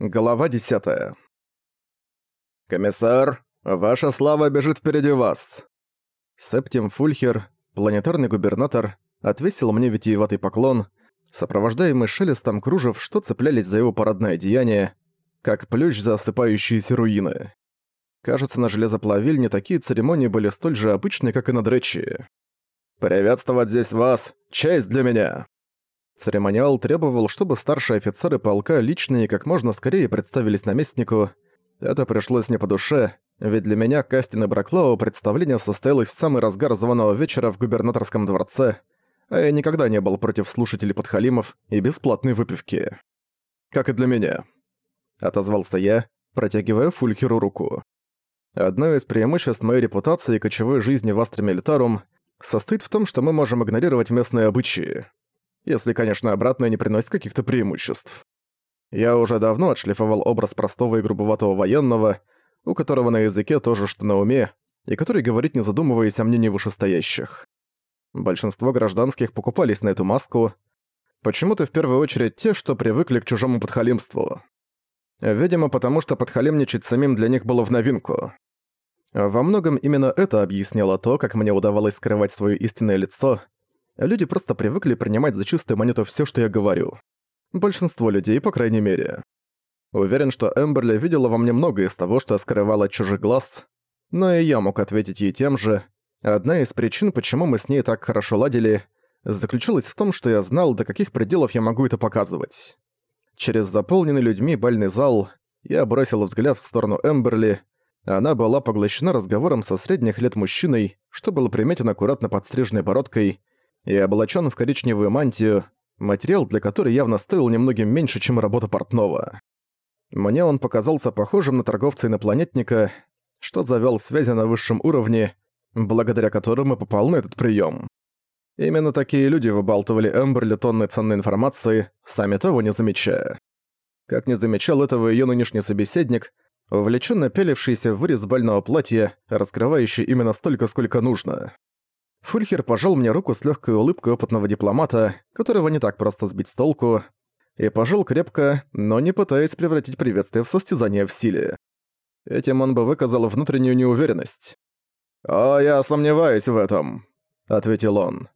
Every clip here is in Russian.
Глава 10. «Комиссар, ваша слава бежит впереди вас!» Септим Фульхер, планетарный губернатор, отвесил мне витиеватый поклон, сопровождаемый шелестом кружев, что цеплялись за его парадное деяние, как плющ за осыпающиеся руины. Кажется, на железоплавильне такие церемонии были столь же обычны, как и на Дречи. «Приветствовать здесь вас! Честь для меня!» Церемониал требовал, чтобы старшие офицеры полка лично и как можно скорее представились наместнику. Это пришлось не по душе, ведь для меня, Кастин и Браклау, представление состоялось в самый разгар званого вечера в губернаторском дворце, а я никогда не был против слушателей подхалимов и бесплатной выпивки. «Как и для меня», — отозвался я, протягивая Фулькеру руку. Одно из преимуществ моей репутации и кочевой жизни в Астра Милитарум состоит в том, что мы можем игнорировать местные обычаи если, конечно, обратное не приносит каких-то преимуществ. Я уже давно отшлифовал образ простого и грубоватого военного, у которого на языке тоже что на уме, и который говорит не задумываясь о мнении вышестоящих. Большинство гражданских покупались на эту маску, почему-то в первую очередь те, что привыкли к чужому подхалимству. Видимо, потому что подхалимничать самим для них было в новинку. Во многом именно это объясняло то, как мне удавалось скрывать свое истинное лицо — Люди просто привыкли принимать за чистую монету все, что я говорю. Большинство людей, по крайней мере. Уверен, что Эмберли видела во мне многое из того, что скрывала чужих глаз, но и я мог ответить ей тем же. Одна из причин, почему мы с ней так хорошо ладили, заключалась в том, что я знал, до каких пределов я могу это показывать. Через заполненный людьми бальный зал я бросил взгляд в сторону Эмберли. Она была поглощена разговором со средних лет мужчиной, что было приметен аккуратно подстриженной бородкой, и облачен в коричневую мантию, материал для которой явно стоил немногим меньше, чем работа портного. Мне он показался похожим на торговца-инопланетника, что завёл связи на высшем уровне, благодаря которым и попал на этот прием. Именно такие люди выбалтывали Эмберли тонны ценной информации, сами того не замечая. Как не замечал этого ее нынешний собеседник, увлеченно пелившийся в вырез бального платья, раскрывающий именно столько, сколько нужно. Фульхер пожал мне руку с легкой улыбкой опытного дипломата, которого не так просто сбить с толку, и пожал крепко, но не пытаясь превратить приветствие в состязание в силе. Этим он бы выказал внутреннюю неуверенность. «О, я сомневаюсь в этом», — ответил он.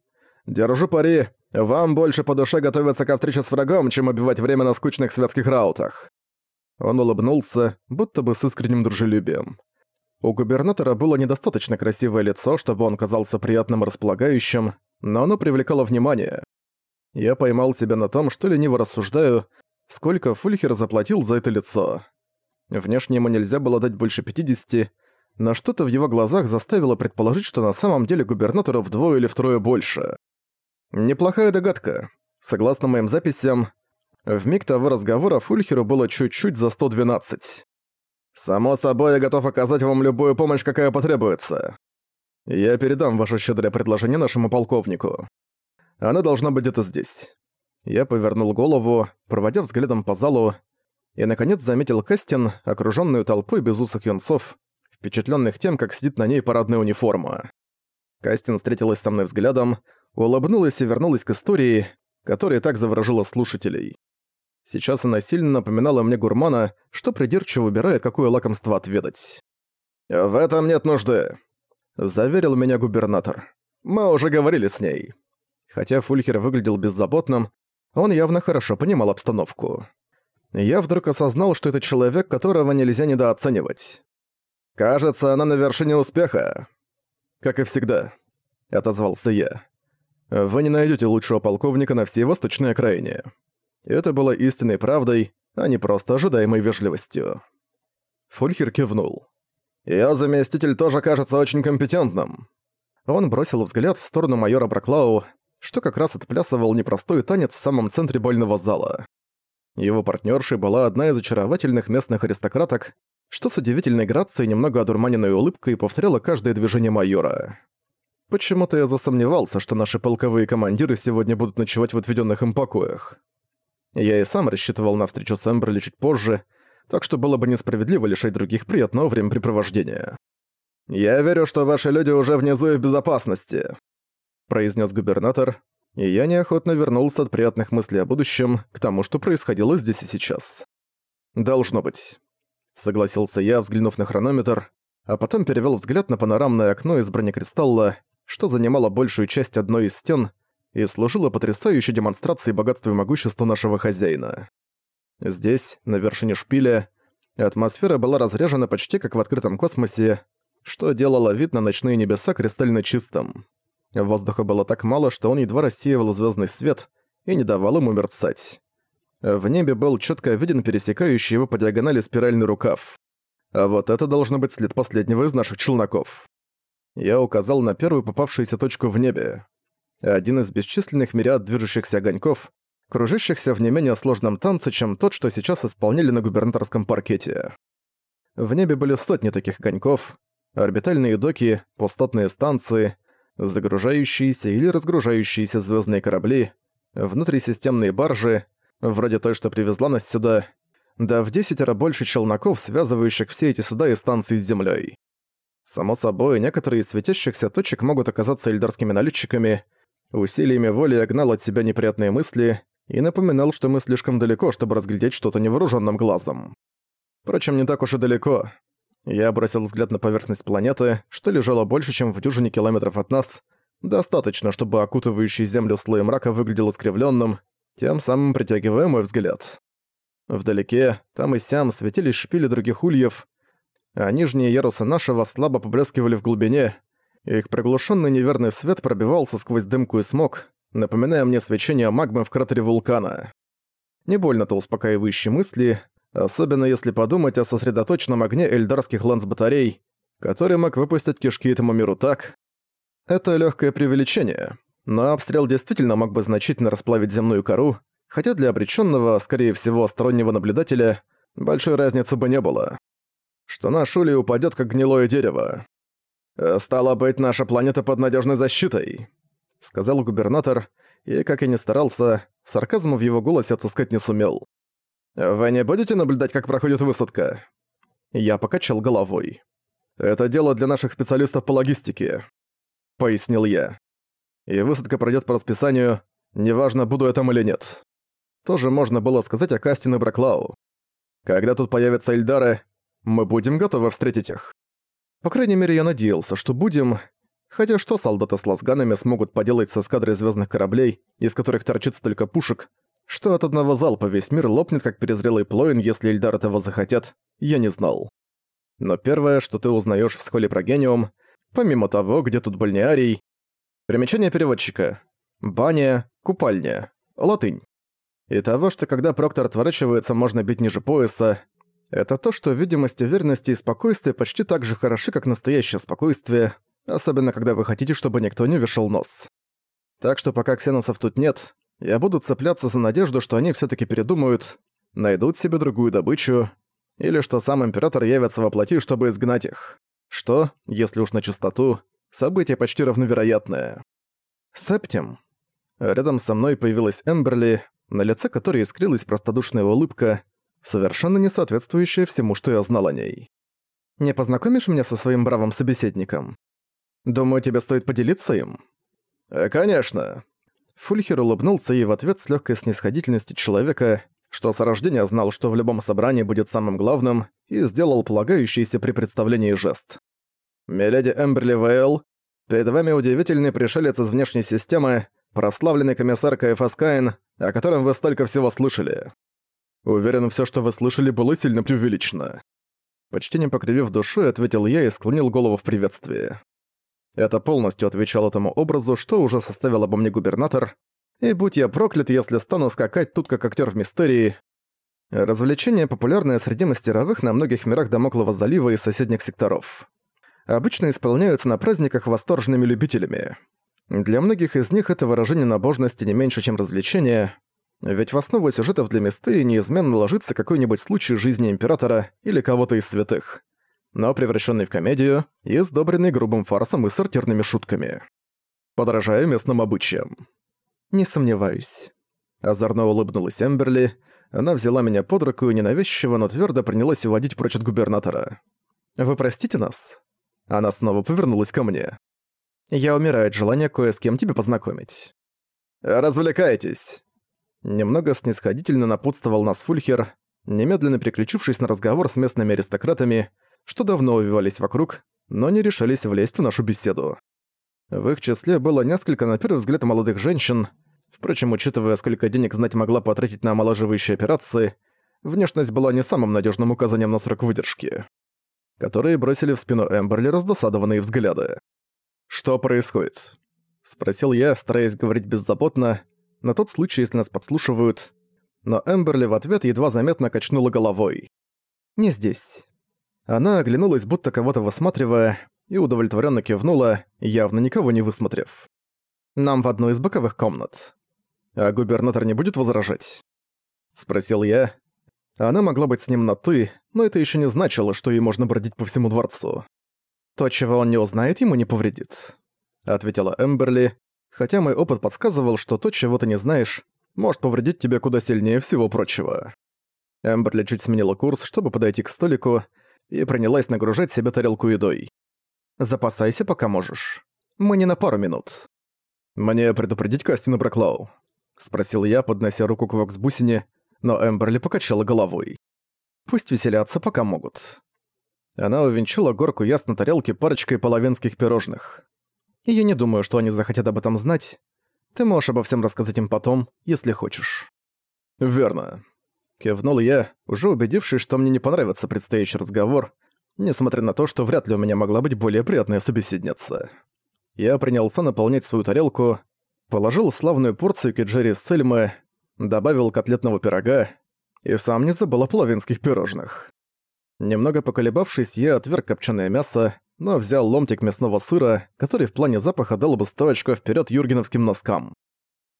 «Держу пари, вам больше по душе готовиться к встрече с врагом, чем убивать время на скучных светских раутах». Он улыбнулся, будто бы с искренним дружелюбием. У губернатора было недостаточно красивое лицо, чтобы он казался приятным и располагающим, но оно привлекало внимание. Я поймал себя на том, что лениво рассуждаю, сколько Фульхер заплатил за это лицо. Внешне ему нельзя было дать больше 50, но что-то в его глазах заставило предположить, что на самом деле губернатору вдвое или втрое больше. Неплохая догадка. Согласно моим записям, в миг того разговора Фульхеру было чуть-чуть за 112. «Само собой, я готов оказать вам любую помощь, какая потребуется. Я передам ваше щедрое предложение нашему полковнику. Она должна быть где-то здесь». Я повернул голову, проводя взглядом по залу, и, наконец, заметил Кэстин, окружённую толпой безусых юнцов, впечатлённых тем, как сидит на ней парадная униформа. Кастин встретилась со мной взглядом, улыбнулась и вернулась к истории, которая так заворожила слушателей. Сейчас она сильно напоминала мне гурмана, что придирчиво выбирает, какое лакомство отведать. «В этом нет нужды», — заверил меня губернатор. «Мы уже говорили с ней». Хотя Фульхер выглядел беззаботным, он явно хорошо понимал обстановку. Я вдруг осознал, что это человек, которого нельзя недооценивать. «Кажется, она на вершине успеха». «Как и всегда», — отозвался я. «Вы не найдете лучшего полковника на всей восточной окраине». Это было истинной правдой, а не просто ожидаемой вежливостью. Фульхер кивнул. «Её заместитель тоже кажется очень компетентным». Он бросил взгляд в сторону майора Браклау, что как раз отплясывал непростой танец в самом центре больного зала. Его партнершей была одна из очаровательных местных аристократок, что с удивительной грацией немного одурманенной улыбкой повторяла каждое движение майора. Почему-то я засомневался, что наши полковые командиры сегодня будут ночевать в отведенных им покоях. Я и сам рассчитывал на встречу с Эмберли чуть позже, так что было бы несправедливо лишать других приятного времяпрепровождения. «Я верю, что ваши люди уже внизу и в безопасности», — произнес губернатор, и я неохотно вернулся от приятных мыслей о будущем к тому, что происходило здесь и сейчас. «Должно быть», — согласился я, взглянув на хронометр, а потом перевёл взгляд на панорамное окно из бронекристалла, что занимало большую часть одной из стен и служило потрясающей демонстрацией богатства и могущества нашего хозяина. Здесь, на вершине шпиля, атмосфера была разряжена почти как в открытом космосе, что делало вид на ночные небеса кристально чистым. Воздуха было так мало, что он едва рассеивал звездный свет и не давал ему мерцать. В небе был четко виден пересекающий его по диагонали спиральный рукав. А вот это должно быть след последнего из наших челноков. Я указал на первую попавшуюся точку в небе. Один из бесчисленных мириад движущихся огоньков, кружащихся в не менее сложном танце, чем тот, что сейчас исполняли на губернаторском паркете. В небе были сотни таких огоньков, орбитальные доки, пустотные станции, загружающиеся или разгружающиеся звездные корабли, внутрисистемные баржи, вроде той, что привезла нас сюда, да в десятеро больше челноков, связывающих все эти суда и станции с Землей. Само собой, некоторые из светящихся точек могут оказаться эльдарскими налетчиками. Усилиями воли я гнал от себя неприятные мысли и напоминал, что мы слишком далеко, чтобы разглядеть что-то невооруженным глазом. Впрочем, не так уж и далеко. Я бросил взгляд на поверхность планеты, что лежало больше, чем в дюжине километров от нас. Достаточно, чтобы окутывающий Землю слой мрака выглядел искривленным, тем самым притягивая мой взгляд. Вдалеке, там и сям, светились шпили других ульев, а нижние ярусы нашего слабо поблескивали в глубине, их приглушенный неверный свет пробивался сквозь дымку и смог, напоминая мне свечение магмы в кратере вулкана. Не больно-то успокаивающие мысли, особенно если подумать о сосредоточенном огне эльдарских лансбатарей, который мог выпустить кишки этому миру так. Это легкое преувеличение, но обстрел действительно мог бы значительно расплавить земную кору, хотя для обреченного, скорее всего, стороннего наблюдателя, большой разницы бы не было. Что наш Ули упадет как гнилое дерево. «Э, «Стало быть, наша планета под надежной защитой», — сказал губернатор, и, как и не старался, сарказма в его голосе отыскать не сумел. «Вы не будете наблюдать, как проходит высадка?» Я покачал головой. «Это дело для наших специалистов по логистике», — пояснил я. «И высадка пройдет по расписанию, неважно, буду я там или нет». Тоже можно было сказать о Кастин и Браклау. Когда тут появятся Эльдары, мы будем готовы встретить их. По крайней мере, я надеялся, что будем... Хотя что солдаты с лазганами смогут поделать с эскадрой звездных кораблей, из которых торчит столько пушек, что от одного залпа весь мир лопнет, как перезрелый плоин, если Эльдар этого захотят, я не знал. Но первое, что ты узнаешь в схоле про гениум, помимо того, где тут бальнеарий... Примечание переводчика. Баня, купальня. Латынь. И того, что когда Проктор отворачивается, можно бить ниже пояса, это то, что видимость уверенности и спокойствия почти так же хороши, как настоящее спокойствие, особенно когда вы хотите, чтобы никто не вешал нос. Так что пока ксеносов тут нет, я буду цепляться за надежду, что они все таки передумают, найдут себе другую добычу, или что сам Император явится во плоти, чтобы изгнать их. Что, если уж на чистоту, событие почти равновероятное. Септим. Рядом со мной появилась Эмберли, на лице которой искрилась простодушная улыбка, совершенно не соответствующая всему, что я знал о ней. «Не познакомишь меня со своим бравым собеседником? Думаю, тебе стоит поделиться им?» «Э, «Конечно», Фульхер улыбнулся ей в ответ с легкой снисходительностью человека, что с рождения знал, что в любом собрании будет самым главным, и сделал полагающийся при представлении жест. «Миледи Эмберли Вейл, перед вами удивительный пришелец из внешней системы, прославленный комиссар КФС Каин, о котором вы столько всего слышали. Уверен, все, что вы слышали, было сильно преувеличено». Почти не покривив душой, ответил я и склонил голову в приветствии. Это полностью отвечало тому образу, что уже составил обо мне губернатор, и будь я проклят, если стану скакать тут как актер в мистерии. Развлечение, популярное среди мастеровых на многих мирах Дамоклого залива и соседних секторов. Обычно исполняются на праздниках восторженными любителями. Для многих из них это выражение набожности не меньше, чем развлечение, ведь в основу сюжетов для мистерии неизменно ложится какой-нибудь случай жизни Императора или кого-то из святых но превращенный в комедию и сдобренный грубым фарсом и сортирными шутками. Подражая местным обычаям. «Не сомневаюсь». Озорно улыбнулась Эмберли, она взяла меня под руку и ненавязчиво, но твердо принялась уводить прочь от губернатора. «Вы простите нас?» Она снова повернулась ко мне. «Я умираю от желания кое с кем тебе познакомить». «Развлекайтесь!» Немного снисходительно напутствовал нас Фульхер, немедленно переключившись на разговор с местными аристократами, что давно увивались вокруг, но не решались влезть в нашу беседу. В их числе было несколько, на первый взгляд, молодых женщин. Впрочем, учитывая, сколько денег знать могла потратить на омолаживающие операции, внешность была не самым надежным указанием на срок выдержки. Которые бросили в спину Эмберли раздосадованные взгляды. «Что происходит?» — спросил я, стараясь говорить беззаботно, на тот случай, если нас подслушивают, но Эмберли в ответ едва заметно качнула головой. «Не здесь». Она оглянулась, будто кого-то высматривая, и удовлетворенно кивнула, явно никого не высмотрев. «Нам в одну из боковых комнат. А губернатор не будет возражать?» Спросил я. Она могла быть с ним на «ты», но это еще не значило, что ей можно бродить по всему дворцу. «То, чего он не узнает, ему не повредит», — ответила Эмберли, хотя мой опыт подсказывал, что то, чего ты не знаешь, может повредить тебе куда сильнее всего прочего. Эмберли чуть сменила курс, чтобы подойти к столику, и принялась нагружать себе тарелку едой. Запасайся, пока можешь. Мы не на пару минут. Мне предупредить Кастину Браклау? Спросил я, поднося руку к вокс-бусине, но Эмберли покачала головой. Пусть веселятся, пока могут. Она увенчала горку яс на тарелке парочкой половинских пирожных. И я не думаю, что они захотят об этом знать. Ты можешь обо всем рассказать им потом, если хочешь. Верно. Кивнул я, уже убедившись, что мне не понравится предстоящий разговор, несмотря на то, что вряд ли у меня могла быть более приятная собеседница. Я принялся наполнять свою тарелку, положил славную порцию кеджери с сельмы, добавил котлетного пирога и сам не забыл о половинских пирожных. Немного поколебавшись, я отверг копченое мясо, но взял ломтик мясного сыра, который в плане запаха дал бы 100 очков вперед юргеновским носкам.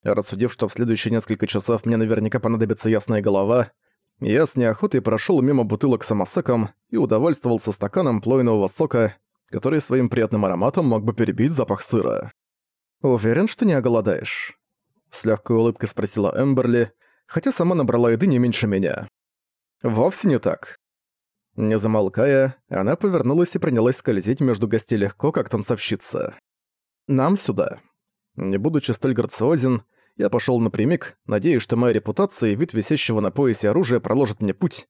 Рассудив, что в следующие несколько часов мне наверняка понадобится ясная голова, я с неохотой прошел мимо бутылок с амасеком и удовольствовался стаканом плойного сока, который своим приятным ароматом мог бы перебить запах сыра. «Уверен, что не оголодаешь?» С легкой улыбкой спросила Эмберли, хотя сама набрала еды не меньше меня. «Вовсе не так». Не замолкая, она повернулась и принялась скользить между гостей легко, как танцовщица. «Нам сюда». Не будучи столь грациозен, я пошёл напрямик, надеясь, что моя репутация и вид висящего на поясе оружия проложат мне путь.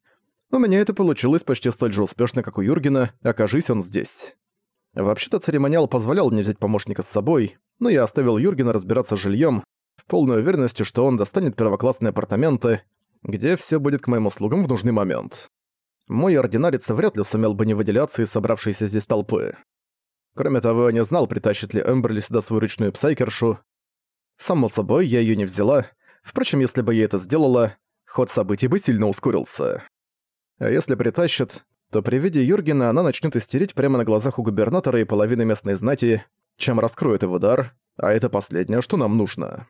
У меня это получилось почти столь же успешно, как у Юргена, окажись он здесь. Вообще-то церемониал позволял мне взять помощника с собой, но я оставил Юргена разбираться с жильём, в полной уверенности, что он достанет первоклассные апартаменты, где всё будет к моим услугам в нужный момент. Мой ординарец вряд ли сумел бы не выделяться из собравшейся здесь толпы. Кроме того, я не знал, притащит ли Эмберли сюда свою ручную псайкершу, Само собой, я её не взяла. Впрочем, если бы я это сделала, ход событий бы сильно ускорился. А если притащат, то при виде Юргена она начнёт истерить прямо на глазах у губернатора и половины местной знати, чем раскроет его дар, а это последнее, что нам нужно.